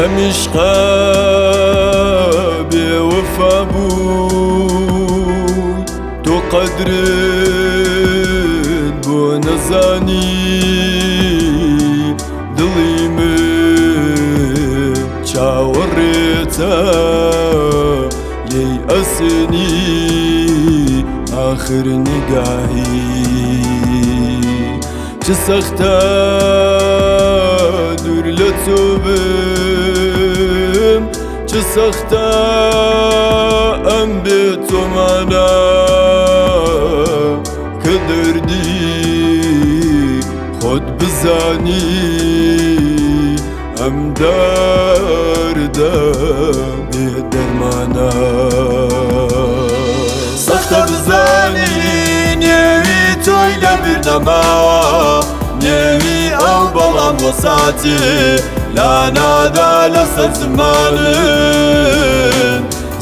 تەمیشقا بێوەفا بوو تۆ قەدرت بۆ نەزانی دڵی من چاوەڕێتە لی ئەسنی آخر نگاهی چه سەختە دوور لە تۆ بێت چه سخته ام به تو منه که دردی ام دردم به درمانه سخته بزنی نیوی توی لبیر نما نيوي او ساتي لا نادى لسد زمان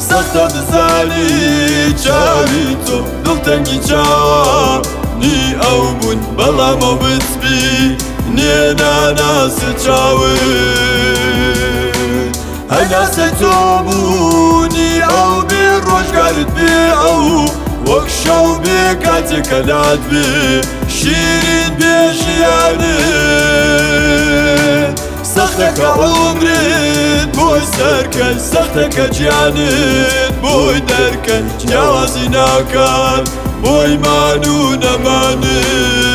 سخت بزانی چاوی تو دڵتەنگی چاوە نی ئەو بوون بەڵامە بچبی نێناناسە چاوە هەناسە تۆ بوونی ئەو بێ ڕۆژگارت بي او وكشو بي كاتي کاتێکەلات بي شيرين بي تك عمرين بوي سركن سرتك جيانين بوي دركن جوازي ناكان بوي مانو نمانين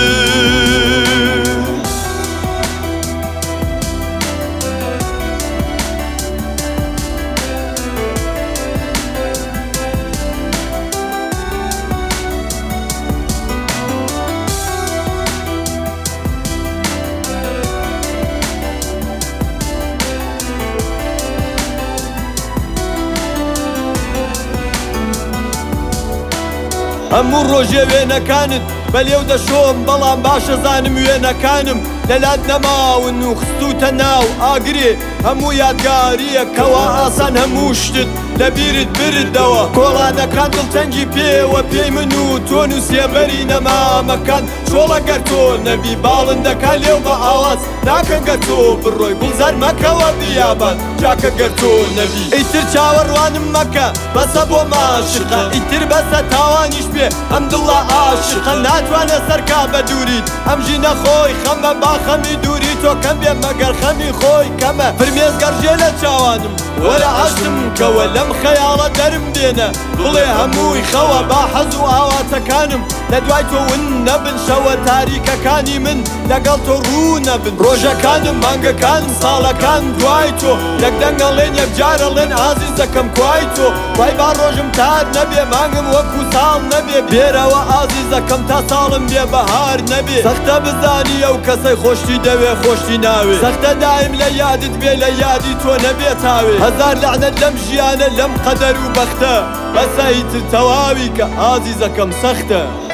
هەموو ڕۆژێ وێنەکانت بە لێو دەشۆم بەڵام باشە زانم وێنەکانم لەلات نەماون و خستوتە ناو ئاگرێ هەموو یادگاریە کەوا ئاسان هەموو شتت لە بیرت بردەوە کۆڵانەکان دڵتەنگی پێوە پێی من و تۆن و سێبەری نەمامەکان چۆڵەگە تۆ نەبی باڵندەکان لێو بە ئاواز ناکەگە تۆ بڕۆی گوڵزار مەکەوە بیابان جاکە گەر تۆ نەبی ئیتر چاوەڕوانم مەکە بەسە بۆ ماشقە ئیتر بەسە تاوانیش پێ ئەم دڵە عاشقە ناتوانە سەرکا بە دووریت ئەم ژینە خۆی خەمە با خەمی دووری تۆ کەم بێ مەگەر خەمی خۆی کەمە فرمێزگەڕژێ لە چاوانم. وەرە عشتم کەوە لەم خەیاڵە دەرم دێنە بڵێ هەمووی خەوە با حەز و ئاواتەکانم لە دوای تۆون نەبن شەوە تاریکەکانی من لەگەڵ تۆ ڕوو نەبن ڕۆژەکانم مانگەکان ساڵەکان دوای تۆ یەک دەنگەڵێن یەک جارەڵێن ئازیز دەکەم کوای تۆ وای با ڕۆژم تار نەبێ مانگم وەکو ساڵ نەبێ بێرەوە ئازیز دەکەم تا ساڵم بێ بەهار نەبێ سەختە بزانی ئەو کەسەی خۆشتی دەوێ خۆشتی ناوێ سەختە دایم لە یادت بێ لە یادی تۆ نەبێت تاوێ هزار لعنة لم ژیانە لم قدر وبختة بس ايت تەواوی عزيزة كم سخته